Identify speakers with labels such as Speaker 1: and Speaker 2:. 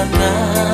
Speaker 1: sana